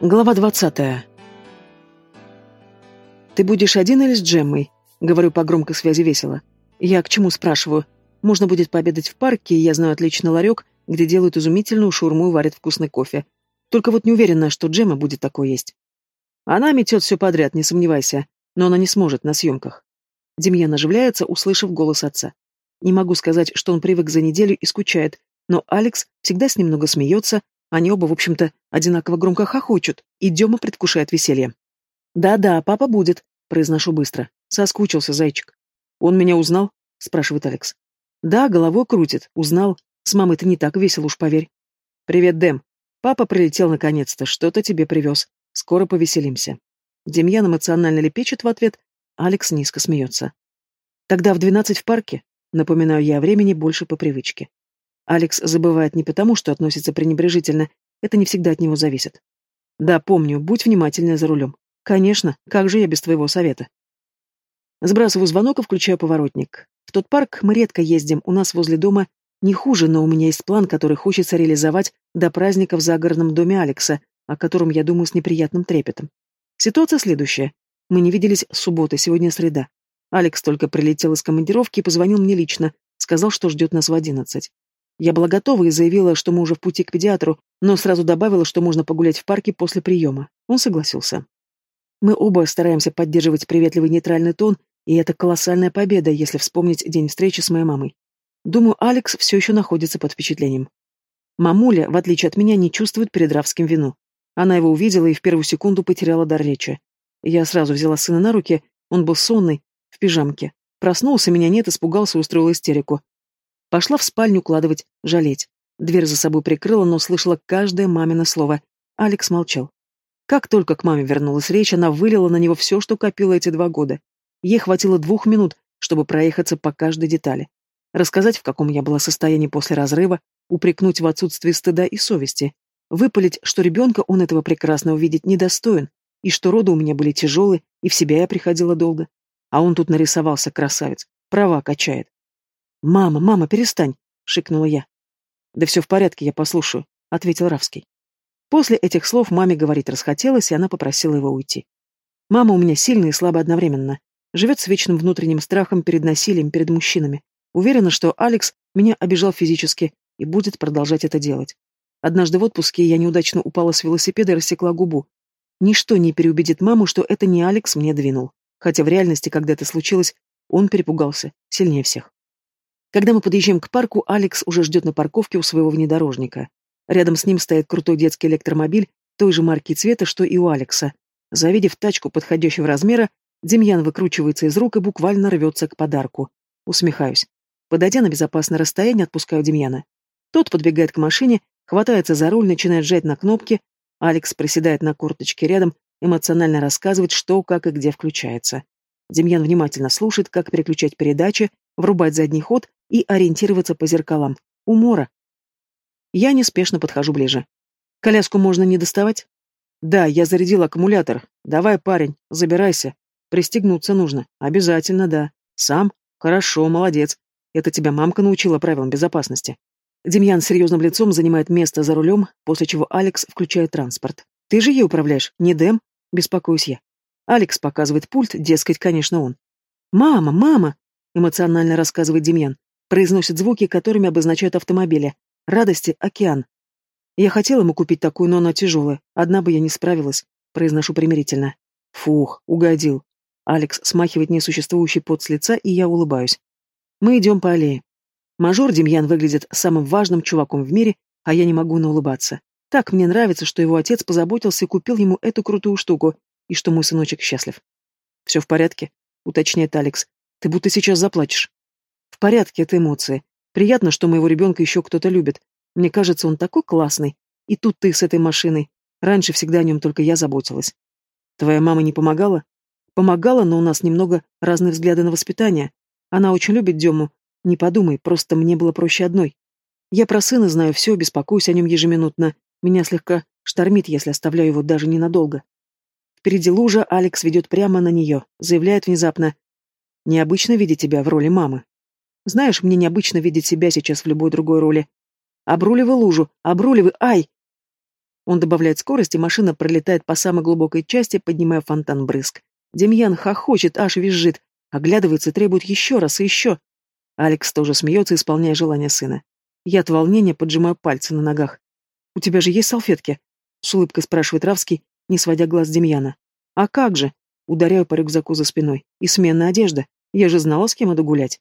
Глава двадцатая. «Ты будешь один или с Джеммой?» — говорю по громкой связи весело. «Я к чему спрашиваю? Можно будет пообедать в парке, я знаю отличный ларек, где делают изумительную шурму и варят вкусный кофе. Только вот не уверена, что Джемма будет такое есть. Она метет все подряд, не сомневайся, но она не сможет на съемках». Демьян оживляется, услышав голос отца. Не могу сказать, что он привык за неделю и скучает, но Алекс всегда с ним много смеется, они оба, в общем-то, одинаково громко хохочут, и Дема предвкушает веселье. «Да-да, папа будет», — произношу быстро. Соскучился зайчик. «Он меня узнал?» — спрашивает Алекс. «Да, головой крутит. Узнал. С мамой-то не так весело, уж поверь». «Привет, Дэм. Папа прилетел наконец-то. Что-то тебе привез. Скоро повеселимся». Демьян эмоционально лепечет в ответ. Алекс низко смеется. «Тогда в двенадцать в парке?» Напоминаю я о времени больше по привычке. Алекс забывает не потому, что относится пренебрежительно, это не всегда от него зависит. Да, помню, будь внимательнее за рулем. Конечно, как же я без твоего совета? Сбрасываю звонок и включаю поворотник. В тот парк мы редко ездим, у нас возле дома не хуже, но у меня есть план, который хочется реализовать до праздника в загородном доме Алекса, о котором я думаю с неприятным трепетом. Ситуация следующая. Мы не виделись с субботы, сегодня среда. Алекс только прилетел из командировки и позвонил мне лично, сказал, что ждет нас в одиннадцать. Я была готова и заявила, что мы уже в пути к педиатру, но сразу добавила, что можно погулять в парке после приема. Он согласился. Мы оба стараемся поддерживать приветливый нейтральный тон, и это колоссальная победа, если вспомнить день встречи с моей мамой. Думаю, Алекс все еще находится под впечатлением. Мамуля, в отличие от меня, не чувствует перед Равским вину. Она его увидела и в первую секунду потеряла дар речи. Я сразу взяла сына на руки, он был сонный, в пижамке. Проснулся, меня нет, испугался, устроил истерику. Пошла в спальню укладывать, жалеть. Дверь за собой прикрыла, но слышала каждое мамино слово. Алекс молчал. Как только к маме вернулась речь, она вылила на него все, что копила эти два года. Ей хватило двух минут, чтобы проехаться по каждой детали. Рассказать, в каком я была состоянии после разрыва, упрекнуть в отсутствии стыда и совести, выпалить, что ребенка он этого прекрасно увидеть недостоин, и что роды у меня были тяжелые, и в себя я приходила долго. А он тут нарисовался, красавец, права качает. «Мама, мама, перестань!» — шикнула я. «Да все в порядке, я послушаю», — ответил Равский. После этих слов маме говорить расхотелось, и она попросила его уйти. Мама у меня сильная и слабая одновременно. Живет с вечным внутренним страхом перед насилием, перед мужчинами. Уверена, что Алекс меня обижал физически и будет продолжать это делать. Однажды в отпуске я неудачно упала с велосипеда и рассекла губу. Ничто не переубедит маму, что это не Алекс мне двинул. Хотя в реальности, когда это случилось, он перепугался сильнее всех. Когда мы подъезжаем к парку, Алекс уже ждет на парковке у своего внедорожника. Рядом с ним стоит крутой детский электромобиль той же марки и цвета, что и у Алекса. Завидев тачку подходящего размера, Демьян выкручивается из рук и буквально рвется к подарку. Усмехаюсь. Подойдя на безопасное расстояние, отпускаю Демьяна. Тот подбегает к машине, хватается за руль, начинает жать на кнопки. Алекс приседает на корточке рядом, эмоционально рассказывает, что, как и где включается. Демьян внимательно слушает, как переключать передачи, врубать задний ход и ориентироваться по зеркалам. Умора. Я неспешно подхожу ближе. Коляску можно не доставать? Да, я зарядил аккумулятор. Давай, парень, забирайся. Пристегнуться нужно. Обязательно, да. Сам? Хорошо, молодец. Это тебя мамка научила правилам безопасности. Демьян серьезным лицом занимает место за рулем, после чего Алекс включает транспорт. Ты же ей управляешь, не Дэм? Беспокоюсь я. Алекс показывает пульт, дескать, конечно, он. «Мама, мама!» — эмоционально рассказывает Демьян. Произносит звуки, которыми обозначают автомобили. Радости — океан. Я хотела ему купить такую, но она тяжелая. Одна бы я не справилась. Произношу примирительно. Фух, угодил. Алекс смахивает несуществующий пот с лица, и я улыбаюсь. Мы идем по аллее. Мажор Демьян выглядит самым важным чуваком в мире, а я не могу наулыбаться. Так мне нравится, что его отец позаботился и купил ему эту крутую штуку, и что мой сыночек счастлив. «Все в порядке?» — уточняет Алекс. «Ты будто сейчас заплачешь». В порядке это эмоции. Приятно, что моего ребенка еще кто-то любит. Мне кажется, он такой классный. И тут ты с этой машиной. Раньше всегда о нем только я заботилась. Твоя мама не помогала? Помогала, но у нас немного разные взгляды на воспитание. Она очень любит Дему. Не подумай, просто мне было проще одной. Я про сына знаю все, беспокоюсь о нем ежеминутно. Меня слегка штормит, если оставляю его даже ненадолго. Впереди лужа, Алекс ведет прямо на нее, заявляет внезапно. «Необычно видеть тебя в роли мамы». Знаешь, мне необычно видеть себя сейчас в любой другой роли. Обруливай лужу, обруливай, ай! Он добавляет скорость, и машина пролетает по самой глубокой части, поднимая фонтан брызг. Демьян хохочет, аж визжит, оглядывается и требует еще раз и еще. Алекс тоже смеется, исполняя желание сына. Я от волнения поджимаю пальцы на ногах. «У тебя же есть салфетки?» — с улыбкой спрашивает Равский, не сводя глаз Демьяна. «А как же?» — ударяю по рюкзаку за спиной. «И сменная одежда. Я же знала, с кем иду гулять».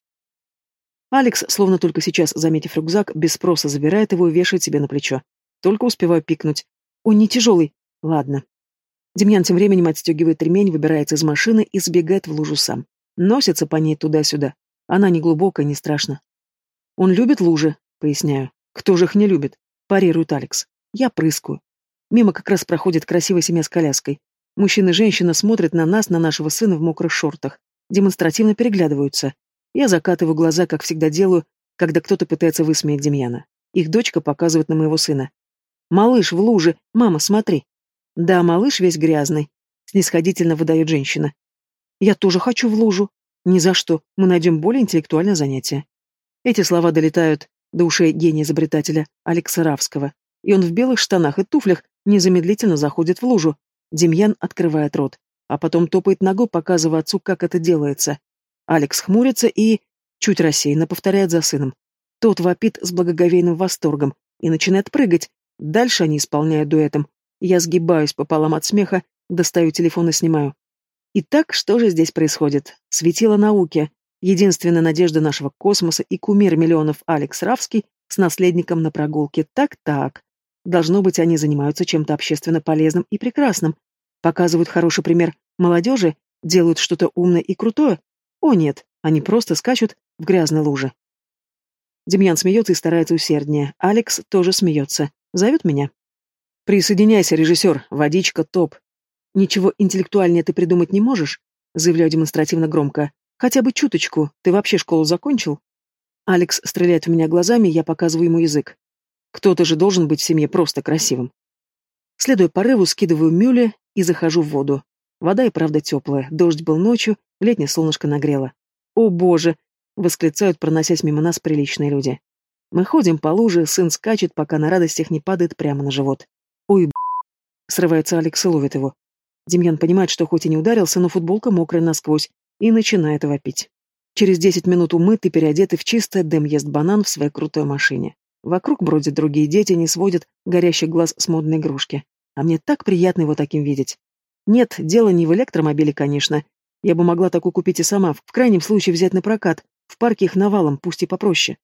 Алекс, словно только сейчас, заметив рюкзак, без спроса забирает его и вешает себе на плечо. Только успеваю пикнуть. «Он не тяжелый». «Ладно». Демьян тем временем отстегивает ремень, выбирается из машины и сбегает в лужу сам. Носится по ней туда-сюда. Она не глубокая, не страшна. «Он любит лужи», — поясняю. «Кто же их не любит?» — парирует Алекс. Я прыскаю. Мимо как раз проходит красивая семья с коляской. Мужчина и женщина смотрят на нас, на нашего сына в мокрых шортах. Демонстративно переглядываются. Я закатываю глаза, как всегда делаю, когда кто-то пытается высмеять Демьяна. Их дочка показывает на моего сына. «Малыш в луже! Мама, смотри!» «Да, малыш весь грязный», — снисходительно выдает женщина. «Я тоже хочу в лужу. Ни за что. Мы найдем более интеллектуальное занятие». Эти слова долетают до ушей гения-изобретателя Алекса Равского, и он в белых штанах и туфлях незамедлительно заходит в лужу. Демьян открывает рот, а потом топает ногой, показывая отцу, как это делается. Алекс хмурится и, чуть рассеянно, повторяет за сыном. Тот вопит с благоговейным восторгом и начинает прыгать. Дальше они исполняют дуэтом. Я сгибаюсь пополам от смеха, достаю телефон и снимаю. Итак, что же здесь происходит? Светило науки, единственная надежда нашего космоса и кумир миллионов Алекс Равский с наследником на прогулке. Так-так. Должно быть, они занимаются чем-то общественно полезным и прекрасным. Показывают хороший пример молодежи, делают что-то умное и крутое, о нет, они просто скачут в грязной луже. Демьян смеется и старается усерднее. Алекс тоже смеется. Зовет меня. «Присоединяйся, режиссер. Водичка топ». «Ничего интеллектуальнее ты придумать не можешь?» Заявляю демонстративно громко. «Хотя бы чуточку. Ты вообще школу закончил?» Алекс стреляет в меня глазами, я показываю ему язык. Кто-то же должен быть в семье просто красивым. Следуя порыву, скидываю мюли и захожу в воду. Вода и правда теплая, дождь был ночью, летнее солнышко нагрело. «О боже!» — восклицают, проносясь мимо нас приличные люди. Мы ходим по луже, сын скачет, пока на радостях не падает прямо на живот. «Ой, б***!» — срывается Алекс и ловит его. Демьян понимает, что хоть и не ударился, но футболка мокрая насквозь, и начинает вопить. Через десять минут умытый, переодетый в чистое, Дэм ест банан в своей крутой машине. Вокруг бродят другие дети, не сводят горящий глаз с модной игрушки. А мне так приятно его таким видеть. Нет, дело не в электромобиле, конечно. Я бы могла такую купить и сама, в крайнем случае взять на прокат. В парке их навалом, пусть и попроще.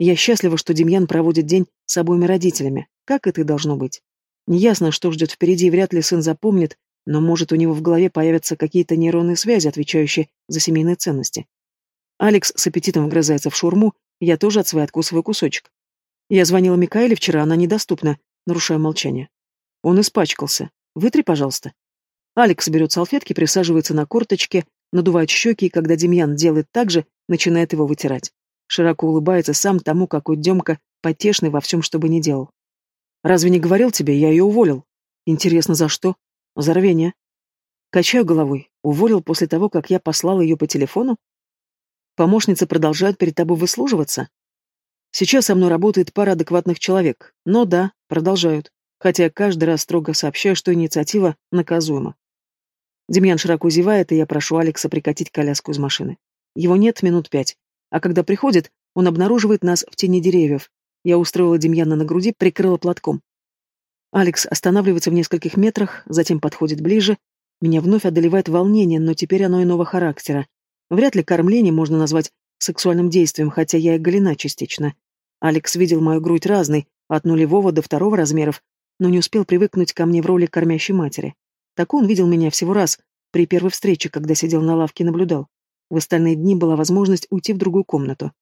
Я счастлива, что Демьян проводит день с обоими родителями, как это и должно быть. Неясно, что ждет впереди, вряд ли сын запомнит, но может у него в голове появятся какие-то нейронные связи, отвечающие за семейные ценности. Алекс с аппетитом вгрызается в шурму, я тоже от своей откусываю кусочек. Я звонила Микаэле вчера, она недоступна, нарушаю молчание. Он испачкался. Вытри, пожалуйста. Алекс берет салфетки, присаживается на корточке, надувает щеки, и когда Демьян делает так же, начинает его вытирать. Широко улыбается сам тому, какой Демка потешный во всем, что бы ни делал. «Разве не говорил тебе, я ее уволил?» «Интересно, за что?» «За рвение». Качаю головой. Уволил после того, как я послал ее по телефону? Помощницы продолжают перед тобой выслуживаться? Сейчас со мной работает пара адекватных человек. Но да, продолжают хотя каждый раз строго сообщаю, что инициатива наказуема. Демьян широко зевает, и я прошу Алекса прикатить коляску из машины. Его нет минут пять, а когда приходит, он обнаруживает нас в тени деревьев. Я устроила Демьяна на груди, прикрыла платком. Алекс останавливается в нескольких метрах, затем подходит ближе. Меня вновь одолевает волнение, но теперь оно иного характера. Вряд ли кормление можно назвать сексуальным действием, хотя я и голена частично. Алекс видел мою грудь разной, от нулевого до второго размеров, но не успел привыкнуть ко мне в роли кормящей матери. Так он видел меня всего раз, при первой встрече, когда сидел на лавке и наблюдал. В остальные дни была возможность уйти в другую комнату.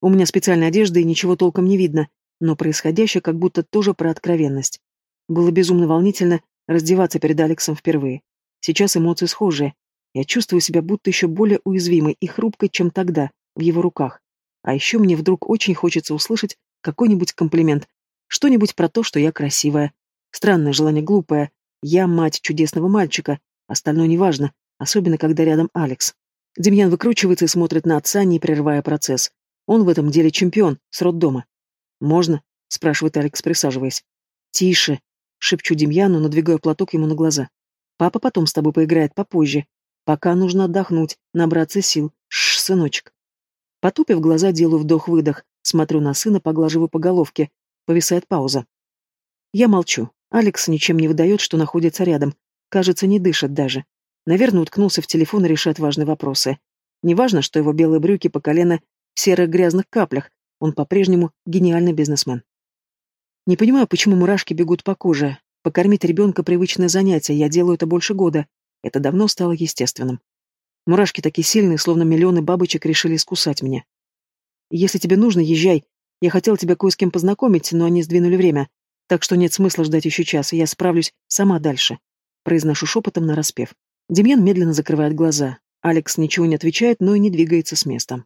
У меня специальная одежда и ничего толком не видно, но происходящее как будто тоже про откровенность. Было безумно волнительно раздеваться перед Алексом впервые. Сейчас эмоции схожие. Я чувствую себя будто еще более уязвимой и хрупкой, чем тогда, в его руках. А еще мне вдруг очень хочется услышать какой-нибудь комплимент, что-нибудь про то, что я красивая. Странное желание глупое. Я мать чудесного мальчика. Остальное неважно, особенно когда рядом Алекс. Демьян выкручивается и смотрит на отца, не прерывая процесс. Он в этом деле чемпион, с роддома. «Можно?» — спрашивает Алекс, присаживаясь. Тише, шепчу Демьяну, надвигаю платок ему на глаза. Папа потом с тобой поиграет попозже. Пока нужно отдохнуть, набраться сил. Шш, сыночек. Потупив глаза, делаю вдох-выдох, смотрю на сына, поглаживаю по головке. Повисает пауза. Я молчу. Алекс ничем не выдает, что находится рядом. Кажется, не дышит даже. Наверное, уткнулся в телефон и решает важные вопросы. Неважно, что его белые брюки по колено в серых грязных каплях, он по-прежнему гениальный бизнесмен. Не понимаю, почему мурашки бегут по коже. Покормить ребенка — привычное занятие, я делаю это больше года. Это давно стало естественным. Мурашки такие сильные, словно миллионы бабочек решили искусать меня. Если тебе нужно, езжай. Я хотел тебя кое с кем познакомить, но они сдвинули время. Так что нет смысла ждать еще час, я справлюсь сама дальше. Произношу шепотом на распев. Демьян медленно закрывает глаза. Алекс ничего не отвечает, но и не двигается с места.